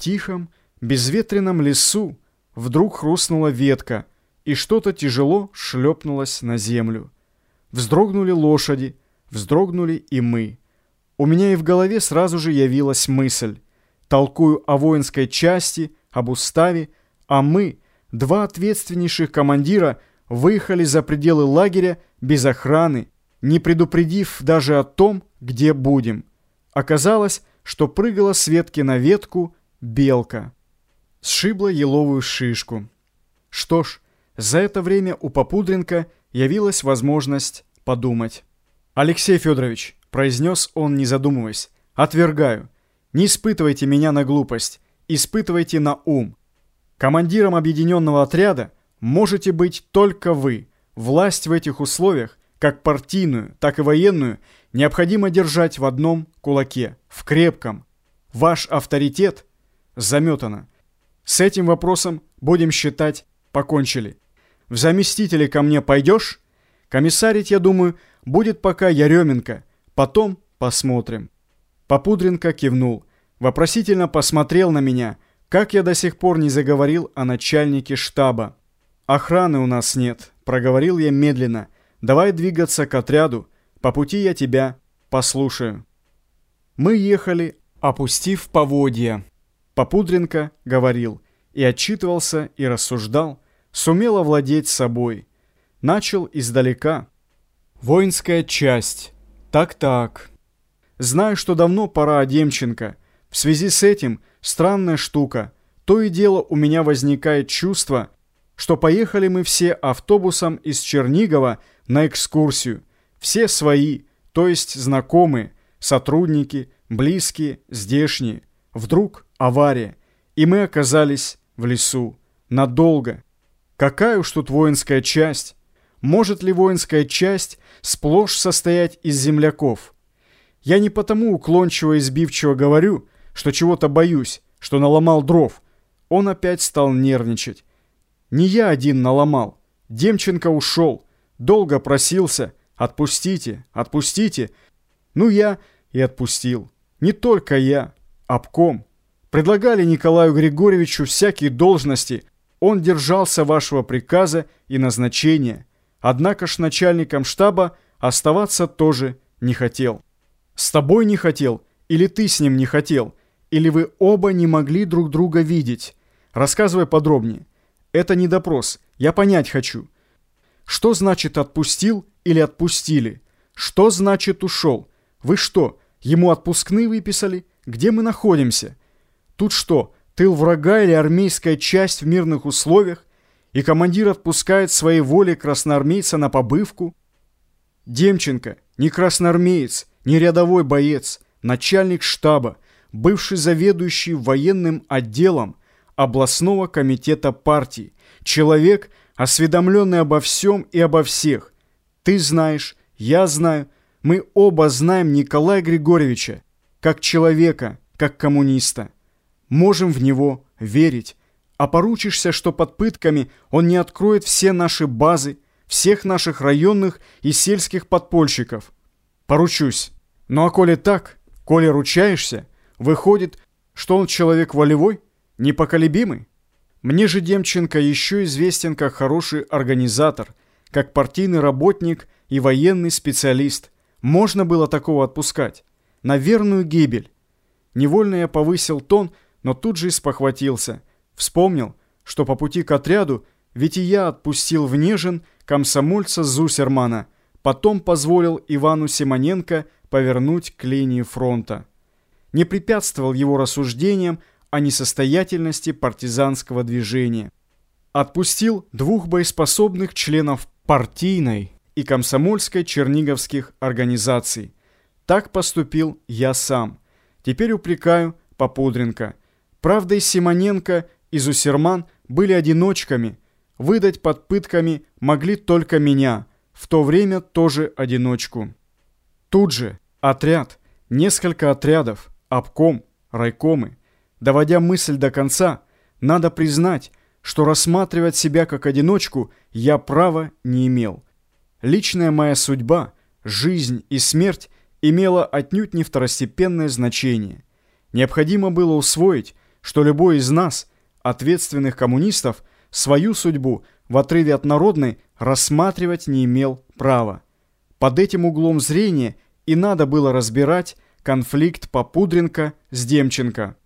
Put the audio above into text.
тихом, безветренном лесу вдруг хрустнула ветка, и что-то тяжело шлепнулось на землю. Вздрогнули лошади, вздрогнули и мы. У меня и в голове сразу же явилась мысль. Толкую о воинской части, об уставе, а мы, два ответственнейших командира, выехали за пределы лагеря без охраны, не предупредив даже о том, где будем. Оказалось, что прыгала с ветки на ветку белка. Сшибла еловую шишку. Что ж, за это время у Попудренко явилась возможность подумать. «Алексей Федорович», — произнес он, не задумываясь, — «отвергаю. Не испытывайте меня на глупость, испытывайте на ум. Командиром объединенного отряда можете быть только вы. Власть в этих условиях, как партийную, так и военную, необходимо держать в одном кулаке, в крепком. Ваш авторитет заметано. С этим вопросом, будем считать, покончили. В заместители ко мне пойдешь? Комиссарить, я думаю, будет пока Яременко. Потом посмотрим. Попудренко кивнул. Вопросительно посмотрел на меня, как я до сих пор не заговорил о начальнике штаба. «Охраны у нас нет», — проговорил я медленно. «Давай двигаться к отряду. По пути я тебя послушаю». Мы ехали, опустив поводья. Попудренко говорил и отчитывался, и рассуждал, сумел овладеть собой. Начал издалека. Воинская часть. Так-так. Знаю, что давно пора Демченко. В связи с этим странная штука. То и дело у меня возникает чувство, что поехали мы все автобусом из Чернигова на экскурсию. Все свои, то есть знакомые, сотрудники, близкие, здешние. Вдруг авария, и мы оказались в лесу. Надолго. Какая уж тут воинская часть? Может ли воинская часть сплошь состоять из земляков? Я не потому уклончиво и сбивчиво говорю, что чего-то боюсь, что наломал дров. Он опять стал нервничать. Не я один наломал. Демченко ушел. Долго просился. Отпустите, отпустите. Ну я и отпустил. Не только я, обком. Предлагали Николаю Григорьевичу всякие должности. Он держался вашего приказа и назначения. Однако ж начальником штаба оставаться тоже не хотел. С тобой не хотел, или ты с ним не хотел, или вы оба не могли друг друга видеть. Рассказывай подробнее. Это не допрос, я понять хочу. Что значит отпустил или отпустили? Что значит ушел? Вы что, ему отпускные выписали? Где мы находимся? Тут что, тыл врага или армейская часть в мирных условиях? И командир отпускает своей воле красноармейца на побывку? Демченко не красноармеец, не рядовой боец, начальник штаба, бывший заведующий военным отделом областного комитета партии, человек, осведомленный обо всем и обо всех. Ты знаешь, я знаю, мы оба знаем Николая Григорьевича, как человека, как коммуниста можем в него верить. А поручишься, что под пытками он не откроет все наши базы, всех наших районных и сельских подпольщиков. Поручусь. Ну а коли так, коли ручаешься, выходит, что он человек волевой, непоколебимый. Мне же Демченко еще известен как хороший организатор, как партийный работник и военный специалист. Можно было такого отпускать. На верную гибель. Невольно я повысил тон, но тут же спохватился. Вспомнил, что по пути к отряду ведь и я отпустил в Нежин комсомольца Зусермана, потом позволил Ивану Симоненко повернуть к линии фронта. Не препятствовал его рассуждениям о несостоятельности партизанского движения. Отпустил двух боеспособных членов партийной и комсомольской черниговских организаций. Так поступил я сам. Теперь упрекаю Попудренко – Правда, и Симоненко, и Зусерман были одиночками. Выдать под пытками могли только меня, в то время тоже одиночку. Тут же отряд, несколько отрядов, обком, райкомы. Доводя мысль до конца, надо признать, что рассматривать себя как одиночку я права не имел. Личная моя судьба, жизнь и смерть имела отнюдь не второстепенное значение. Необходимо было усвоить, что любой из нас, ответственных коммунистов, свою судьбу в отрыве от народной рассматривать не имел права. Под этим углом зрения и надо было разбирать конфликт Попудренко с Демченко.